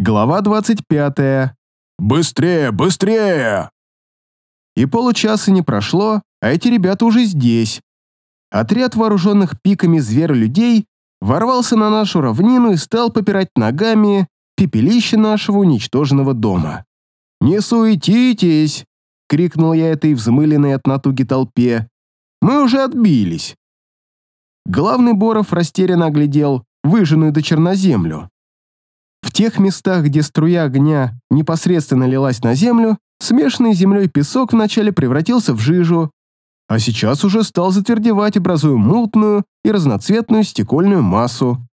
Глава 25. «Быстрее, быстрее!» И получаса не прошло, а эти ребята уже здесь. Отряд вооруженных пиками зверолюдей ворвался на нашу равнину и стал попирать ногами пепелище нашего уничтоженного дома. «Не суетитесь!» — крикнул я этой взмыленной от натуги толпе. «Мы уже отбились!» Главный Боров растерянно оглядел выжженную до черноземлю. Тех местах, где струя огня непосредственно лилась на землю, смешанный с землей песок вначале превратился в жижу, а сейчас уже стал затвердевать, образуя мутную и разноцветную стекольную массу.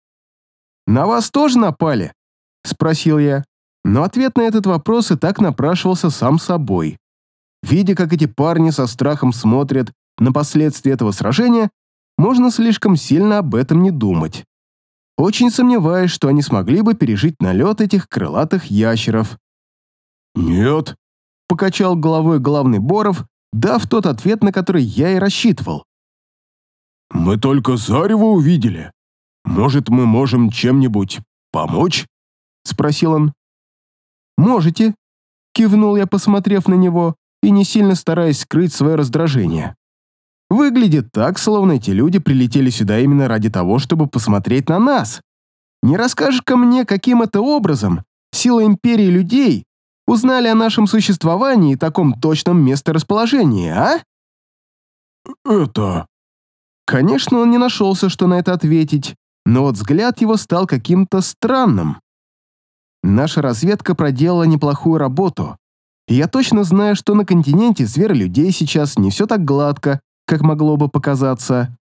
«На вас тоже напали?» — спросил я. Но ответ на этот вопрос и так напрашивался сам собой. Видя, как эти парни со страхом смотрят на последствия этого сражения, можно слишком сильно об этом не думать. Очень сомневаюсь, что они смогли бы пережить налет этих крылатых ящеров. «Нет», — покачал головой главный Боров, дав тот ответ, на который я и рассчитывал. «Мы только зарево увидели. Может, мы можем чем-нибудь помочь?» — спросил он. «Можете», — кивнул я, посмотрев на него и не сильно стараясь скрыть свое раздражение. Выглядит так, словно эти люди прилетели сюда именно ради того, чтобы посмотреть на нас. Не расскажешь-ка мне, каким это образом сила империи людей узнали о нашем существовании и таком точном месторасположении, а? «Это...» Конечно, он не нашелся, что на это ответить, но вот взгляд его стал каким-то странным. Наша разведка проделала неплохую работу, и я точно знаю, что на континенте зверолюдей сейчас не все так гладко, как могло бы показаться.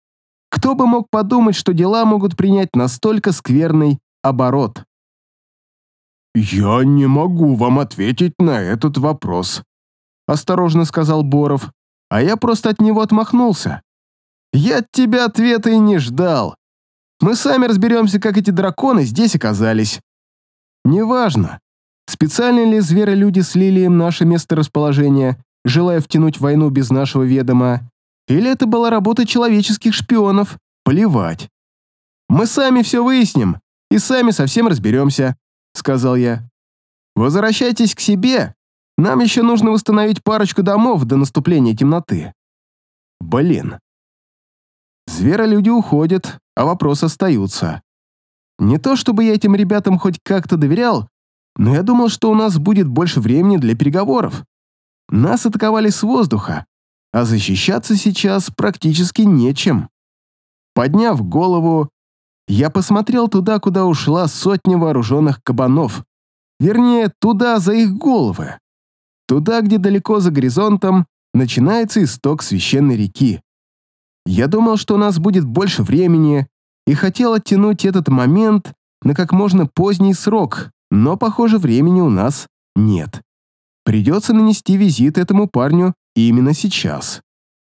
Кто бы мог подумать, что дела могут принять настолько скверный оборот? «Я не могу вам ответить на этот вопрос», — осторожно сказал Боров, а я просто от него отмахнулся. «Я от тебя ответа и не ждал. Мы сами разберемся, как эти драконы здесь оказались. Неважно, специально ли зверолюди слили им наше месторасположение, желая втянуть войну без нашего ведома, или это была работа человеческих шпионов? Плевать. Мы сами все выясним и сами совсем разберемся, сказал я. Возвращайтесь к себе. Нам еще нужно восстановить парочку домов до наступления темноты. Блин. Зверолюди уходят, а вопросы остаются. Не то чтобы я этим ребятам хоть как-то доверял, но я думал, что у нас будет больше времени для переговоров. Нас атаковали с воздуха, а защищаться сейчас практически нечем. Подняв голову, я посмотрел туда, куда ушла сотня вооруженных кабанов. Вернее, туда за их головы. Туда, где далеко за горизонтом начинается исток священной реки. Я думал, что у нас будет больше времени, и хотел оттянуть этот момент на как можно поздний срок, но, похоже, времени у нас нет. Придется нанести визит этому парню именно сейчас.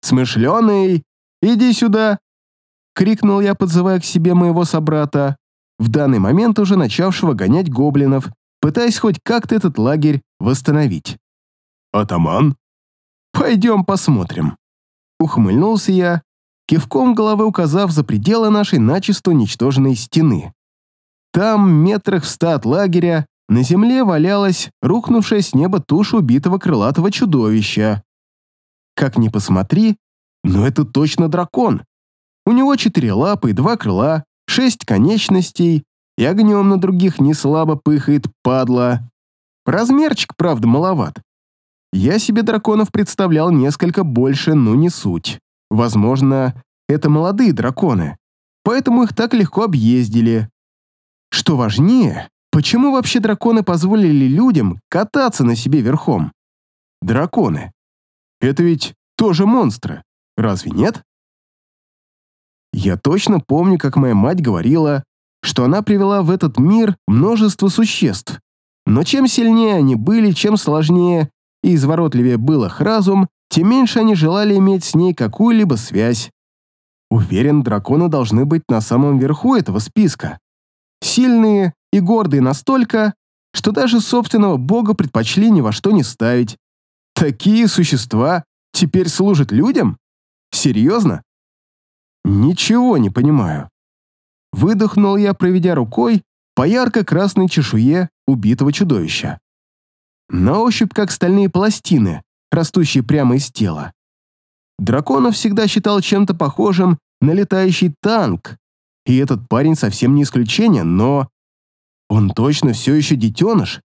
«Смышленый, иди сюда!» — крикнул я, подзывая к себе моего собрата, в данный момент уже начавшего гонять гоблинов, пытаясь хоть как-то этот лагерь восстановить. «Атаман?» «Пойдем посмотрим». Ухмыльнулся я, кивком головы указав за пределы нашей начисто уничтоженной стены. Там, метрах в ста от лагеря, на земле валялась рухнувшая с неба туша убитого крылатого чудовища. Как ни посмотри, но это точно дракон. У него четыре лапы и два крыла, шесть конечностей, и огнем на других не слабо пыхает, падла. Размерчик, правда, маловат. Я себе драконов представлял несколько больше, но не суть. Возможно, это молодые драконы, поэтому их так легко объездили. Что важнее, почему вообще драконы позволили людям кататься на себе верхом? Драконы. Это ведь тоже монстры, разве нет? Я точно помню, как моя мать говорила, что она привела в этот мир множество существ. Но чем сильнее они были, чем сложнее и изворотливее был их разум, тем меньше они желали иметь с ней какую-либо связь. Уверен, драконы должны быть на самом верху этого списка. Сильные и гордые настолько, что даже собственного бога предпочли ни во что не ставить. Такие существа теперь служат людям? Серьезно? Ничего не понимаю. Выдохнул я, проведя рукой по ярко-красной чешуе убитого чудовища. На ощупь как стальные пластины, растущие прямо из тела. Драконов всегда считал чем-то похожим на летающий танк, и этот парень совсем не исключение, но... Он точно все еще детеныш.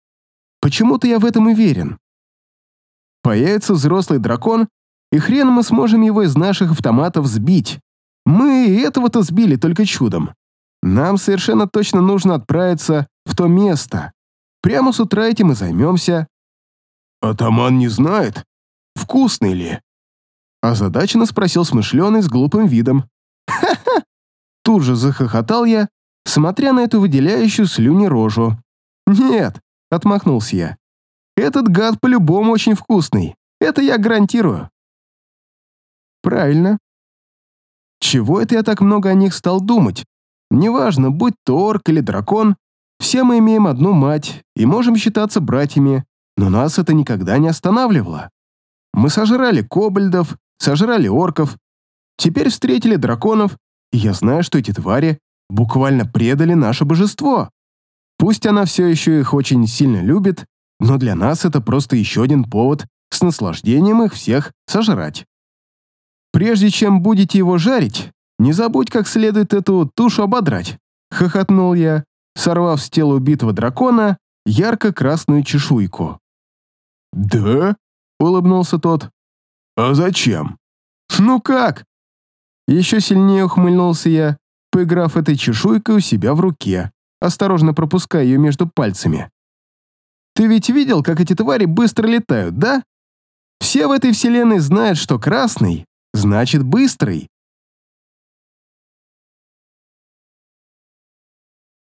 Почему-то я в этом уверен. Появится взрослый дракон, и хрен мы сможем его из наших автоматов сбить. Мы этого-то сбили только чудом. Нам совершенно точно нужно отправиться в то место. Прямо с утра этим и займемся. Атаман не знает, вкусный ли. Озадаченно спросил смышленый с глупым видом. «Ха-ха!» Тут же захохотал я, смотря на эту выделяющую слюни рожу. «Нет!» — отмахнулся я. «Этот гад по-любому очень вкусный. Это я гарантирую». «Правильно. Чего это я так много о них стал думать? Неважно, будь то орк или дракон, все мы имеем одну мать и можем считаться братьями, но нас это никогда не останавливало. Мы сожрали кобальдов, сожрали орков, теперь встретили драконов, и я знаю, что эти твари буквально предали наше божество. Пусть она все еще их очень сильно любит, но для нас это просто еще один повод с наслаждением их всех сожрать. Прежде чем будете его жарить, не забудь как следует эту тушу ободрать, хохотнул я, сорвав с тела убитого дракона ярко-красную чешуйку. «Да?» — улыбнулся тот. «А зачем?» «Ну как?» Еще сильнее ухмыльнулся я, поиграв этой чешуйкой у себя в руке, осторожно пропуская ее между пальцами. «Ты ведь видел, как эти твари быстро летают, да? Все в этой вселенной знают, что красный значит быстрый.